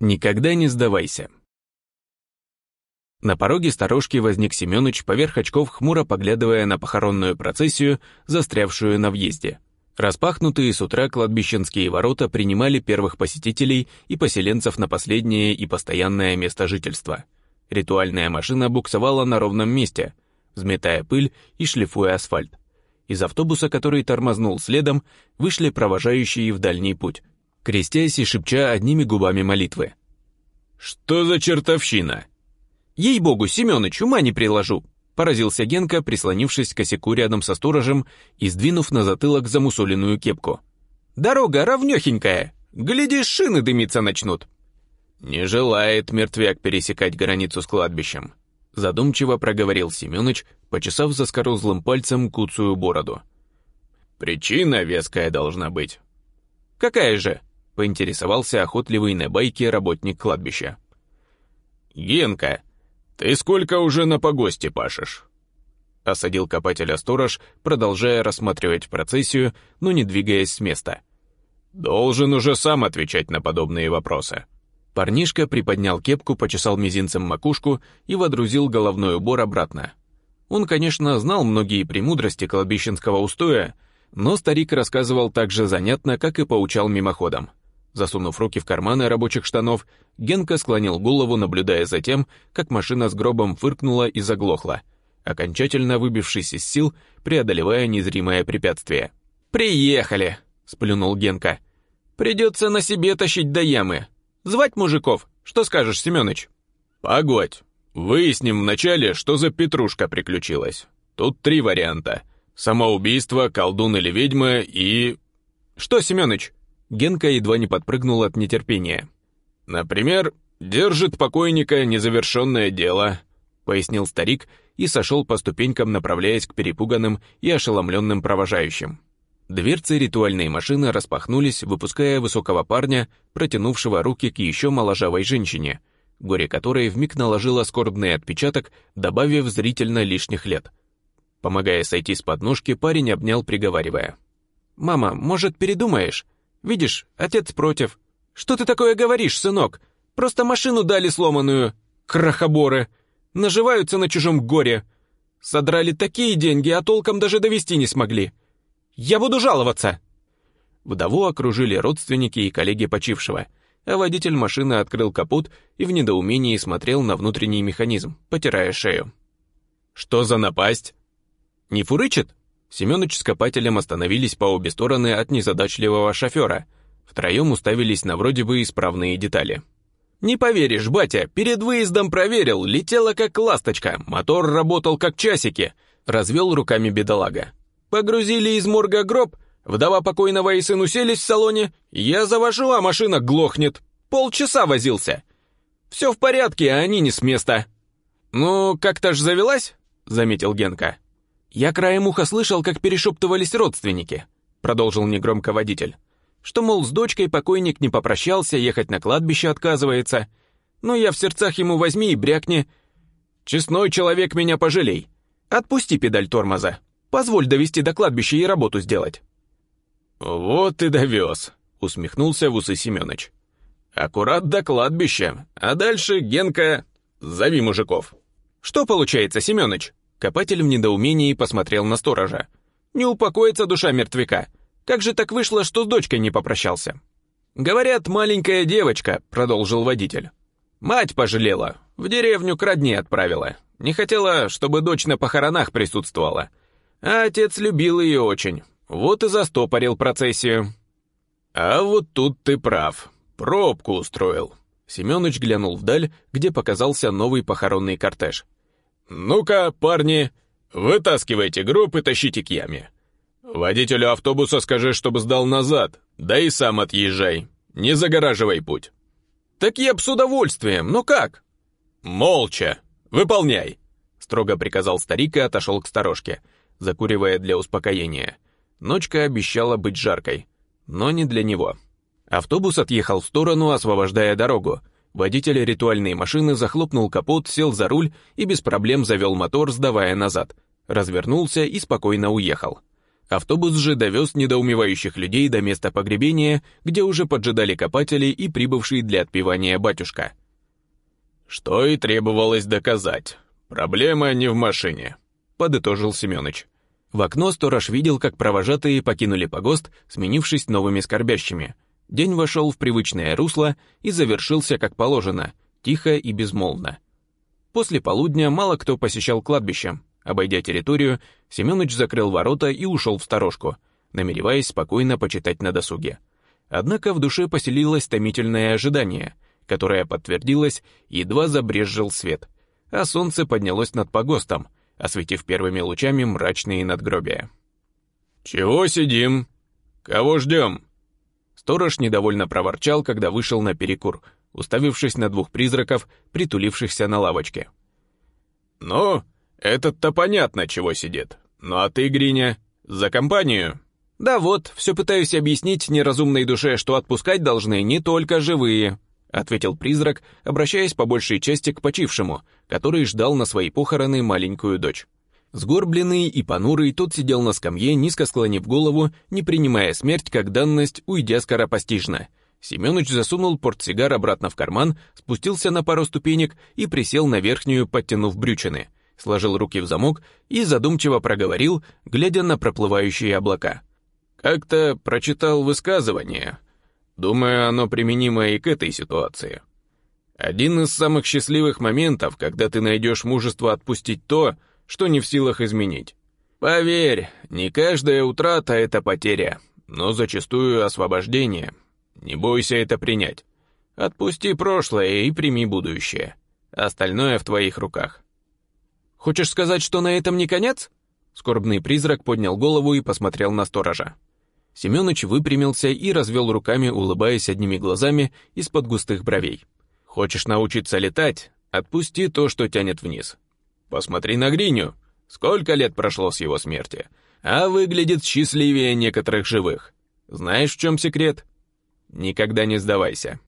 Никогда не сдавайся. На пороге сторожки возник Семёныч, поверх очков хмуро поглядывая на похоронную процессию, застрявшую на въезде. Распахнутые с утра кладбищенские ворота принимали первых посетителей и поселенцев на последнее и постоянное место жительства. Ритуальная машина буксовала на ровном месте, взметая пыль и шлифуя асфальт. Из автобуса, который тормознул следом, вышли провожающие в дальний путь, крестясь и шепча одними губами молитвы. «Что за чертовщина?» «Ей-богу, Семёныч, ума не приложу!» Поразился Генка, прислонившись к косяку рядом со сторожем и сдвинув на затылок замусоленную кепку. «Дорога ровнёхенькая! Глядишь, шины дымиться начнут!» «Не желает мертвяк пересекать границу с кладбищем», задумчиво проговорил Семёныч, почесав заскорузлым пальцем куцую бороду. «Причина веская должна быть». «Какая же?» — поинтересовался охотливый на байке работник кладбища. «Генка, ты сколько уже на погосте пашешь?» Осадил копателя сторож, продолжая рассматривать процессию, но не двигаясь с места. «Должен уже сам отвечать на подобные вопросы». Парнишка приподнял кепку, почесал мизинцем макушку и водрузил головной убор обратно. Он, конечно, знал многие премудрости кладбищенского устоя, но старик рассказывал так же занятно, как и поучал мимоходом. Засунув руки в карманы рабочих штанов, Генка склонил голову, наблюдая за тем, как машина с гробом фыркнула и заглохла, окончательно выбившись из сил, преодолевая незримое препятствие. «Приехали!» — сплюнул Генка. «Придется на себе тащить до ямы. Звать мужиков? Что скажешь, Семёныч?» «Погодь. Выясним вначале, что за петрушка приключилась. Тут три варианта. Самоубийство, колдун или ведьма и...» «Что, Семёныч?» Генка едва не подпрыгнул от нетерпения. «Например, держит покойника незавершенное дело», пояснил старик и сошел по ступенькам, направляясь к перепуганным и ошеломленным провожающим. Дверцы ритуальной машины распахнулись, выпуская высокого парня, протянувшего руки к еще моложавой женщине, горе которой вмиг наложило скорбный отпечаток, добавив зрительно лишних лет. Помогая сойти с подножки, парень обнял, приговаривая. «Мама, может, передумаешь? Видишь, отец против. Что ты такое говоришь, сынок? Просто машину дали сломанную. Крахоборы. Наживаются на чужом горе. Содрали такие деньги, а толком даже довести не смогли. Я буду жаловаться!» Вдову окружили родственники и коллеги почившего, а водитель машины открыл капот и в недоумении смотрел на внутренний механизм, потирая шею. «Что за напасть?» «Не фурычит?» Семёныч с копателем остановились по обе стороны от незадачливого шофера. Втроем уставились на вроде бы исправные детали. «Не поверишь, батя, перед выездом проверил, летела как ласточка, мотор работал как часики», — развел руками бедолага. Погрузили из морга гроб, вдова покойного и сын уселись в салоне, я завожу, а машина глохнет. Полчаса возился. Все в порядке, а они не с места. «Ну, как-то ж завелась?» — заметил Генка. «Я краем уха слышал, как перешептывались родственники», — продолжил негромко водитель. «Что, мол, с дочкой покойник не попрощался, ехать на кладбище отказывается. Ну, я в сердцах ему возьми и брякни. Честной человек меня пожалей. Отпусти педаль тормоза. Позволь довести до кладбища и работу сделать». «Вот и довез», — усмехнулся в усы Семёныч. «Аккурат до кладбища, а дальше, Генка, зови мужиков». «Что получается, Семёныч?» Копатель в недоумении посмотрел на сторожа. «Не упокоится душа мертвяка. Как же так вышло, что с дочкой не попрощался?» «Говорят, маленькая девочка», — продолжил водитель. «Мать пожалела, в деревню к родне отправила. Не хотела, чтобы дочь на похоронах присутствовала. А отец любил ее очень, вот и застопорил процессию. А вот тут ты прав, пробку устроил. Семёныч глянул вдаль, где показался новый похоронный кортеж. «Ну-ка, парни, вытаскивайте гроб и тащите к яме. Водителю автобуса скажи, чтобы сдал назад, да и сам отъезжай, не загораживай путь». «Так я б с удовольствием, но как?» «Молча, выполняй», — строго приказал старик и отошел к сторожке закуривая для успокоения. Ночка обещала быть жаркой, но не для него. Автобус отъехал в сторону, освобождая дорогу. Водитель ритуальной машины захлопнул капот, сел за руль и без проблем завел мотор, сдавая назад. Развернулся и спокойно уехал. Автобус же довез недоумевающих людей до места погребения, где уже поджидали копатели и прибывший для отпевания батюшка. «Что и требовалось доказать. Проблема не в машине», — подытожил Семёныч. В окно сторож видел, как провожатые покинули погост, сменившись новыми скорбящими. День вошел в привычное русло и завершился как положено, тихо и безмолвно. После полудня мало кто посещал кладбище. Обойдя территорию, Семёныч закрыл ворота и ушел в сторожку, намереваясь спокойно почитать на досуге. Однако в душе поселилось томительное ожидание, которое подтвердилось, едва забрезжил свет, а солнце поднялось над погостом, осветив первыми лучами мрачные надгробия. «Чего сидим? Кого ждем?» Сторож недовольно проворчал, когда вышел на перекур, уставившись на двух призраков, притулившихся на лавочке. «Ну, этот-то понятно, чего сидит. Ну а ты, Гриня, за компанию?» «Да вот, все пытаюсь объяснить неразумной душе, что отпускать должны не только живые», ответил призрак, обращаясь по большей части к почившему, который ждал на свои похороны маленькую дочь. Сгорбленный и понурый, тот сидел на скамье, низко склонив голову, не принимая смерть как данность, уйдя скоропостижно. Семёныч засунул портсигар обратно в карман, спустился на пару ступенек и присел на верхнюю, подтянув брючины, сложил руки в замок и задумчиво проговорил, глядя на проплывающие облака. «Как-то прочитал высказывание. Думаю, оно применимо и к этой ситуации. Один из самых счастливых моментов, когда ты найдешь мужество отпустить то, что не в силах изменить. Поверь, не каждая утрата — это потеря, но зачастую освобождение. Не бойся это принять. Отпусти прошлое и прими будущее. Остальное в твоих руках. Хочешь сказать, что на этом не конец? Скорбный призрак поднял голову и посмотрел на сторожа. Семёныч выпрямился и развел руками, улыбаясь одними глазами из-под густых бровей. «Хочешь научиться летать? Отпусти то, что тянет вниз. Посмотри на Гриню. Сколько лет прошло с его смерти? А выглядит счастливее некоторых живых. Знаешь, в чем секрет? Никогда не сдавайся.